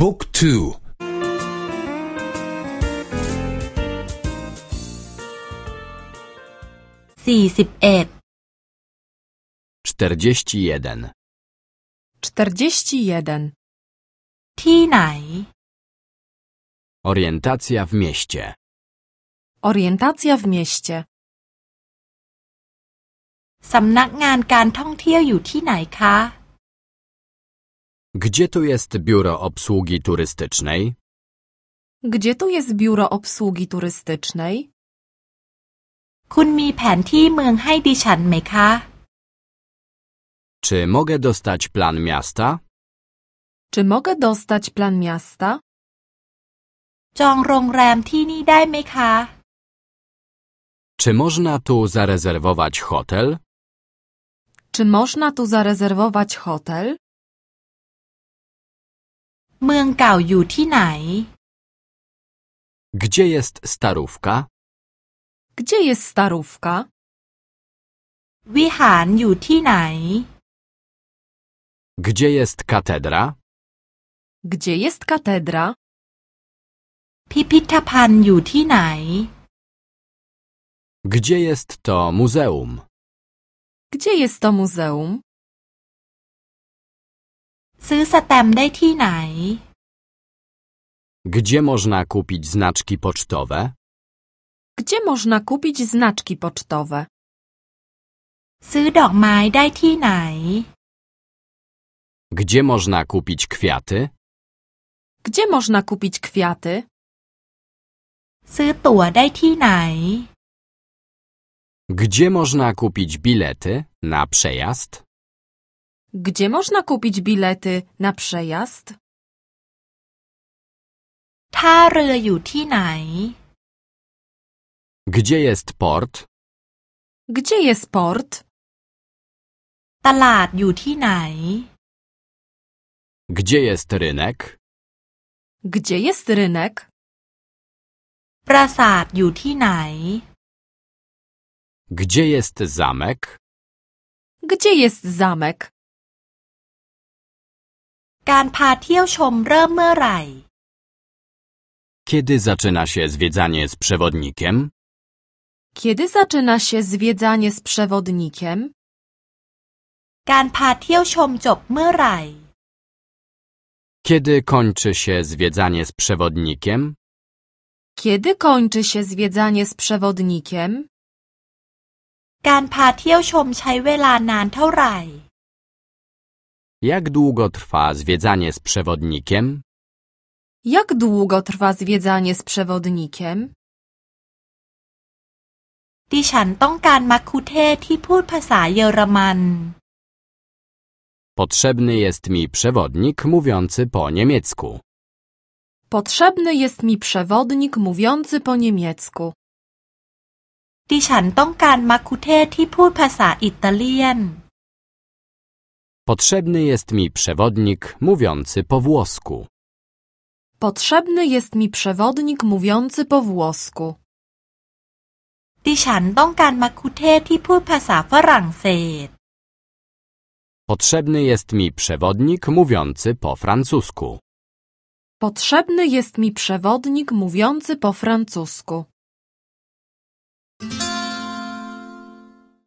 บุ๊กทู สี่สิบเอ็ด 41. 41. ที่ไหน Orientacja w mieście. Orientacja w mieście. สำนักงานการท่องเที่ยวอยู่ที่ไหนคะ Gdzie tu jest biuro obsługi turystycznej? Gdzie tu jest biuro obsługi turystycznej? คุณมีแผนที่เมืองให้ดิฉันไหมคะ Czy mogę dostać plan miasta? Czy mogę dostać plan miasta? จองโรงแรมที่นี่ได้ไหมคะ Czy można tu zarezerwować hotel? Czy można tu zarezerwować hotel? เมืองเก่าอยู่ที่ไหน Gdzie jest starówka? Gdzie jest starówka? วิหารอยู่ที่ไหน Gdzie jest katedra? Gdzie jest katedra? พิพิธภัณฑ์อยู่ที่ไหน Gdzie jest to muzeum? Gdzie jest to muzeum? ซื้อสแตมป์ได้ที่ไหน Gdzie można kupić znaczki pocztowe? Gdzie można kupić znaczki pocztowe? ซื้อดอกไม้ได้ที่ไหน Gdzie można kupić kwiaty? Gdzie można kupić kwiaty? ซื้อตั๋วได้ที่ไหน Gdzie można kupić bilety na przejazd? Gdzie można kupić bilety na przejazd? ท่าเรืออยู่ที่ไหน Gdzie jest port? Gdzie jest port? ตลาดอยู่ที่ไหน Gdzie jest rynek? Gdzie jest rynek? ปราสาทอยู่ที่ไหน Gdzie jest zamek? Gdzie jest zamek? การพาเที่ยวชมเริ่มเมื่อไหร่ Kiedy zaczyna się zwiedzanie z przewodnikiem? Kiedy zaczyna się zwiedzanie z przewodnikiem? การพาเที่ยวชมจบเมื่อไหร่ Kiedy kończy się zwiedzanie z przewodnikiem? Kiedy kończy się zwiedzanie z przewodnikiem? การพาเที่ยวชมใช้เวลานานเท่าไหร่ Jak długo trwa zwiedzanie z przewodnikiem? Jak długo trwa zwiedzanie z przewodnikiem? ดิฉันต้องการมัคคุเทศก์ที่พูดภาษาเยอรมัน Potrzebny jest mi przewodnik mówiący po niemiecku. Potrzebny jest mi przewodnik mówiący po niemiecku. ดิฉันต้องการมัคคุเทศก์ที่พูดภาษาอิตาเลียน Potrzebny jest mi przewodnik mówiący po włosku. Potrzebny jest mi przewodnik mówiący po włosku. ดิฉันต้องการมัคคุเทศก์ที่พูดภาษาฝรั่งเศส Potrzebny jest mi przewodnik mówiący po francusku. Potrzebny jest mi przewodnik mówiący po francusku.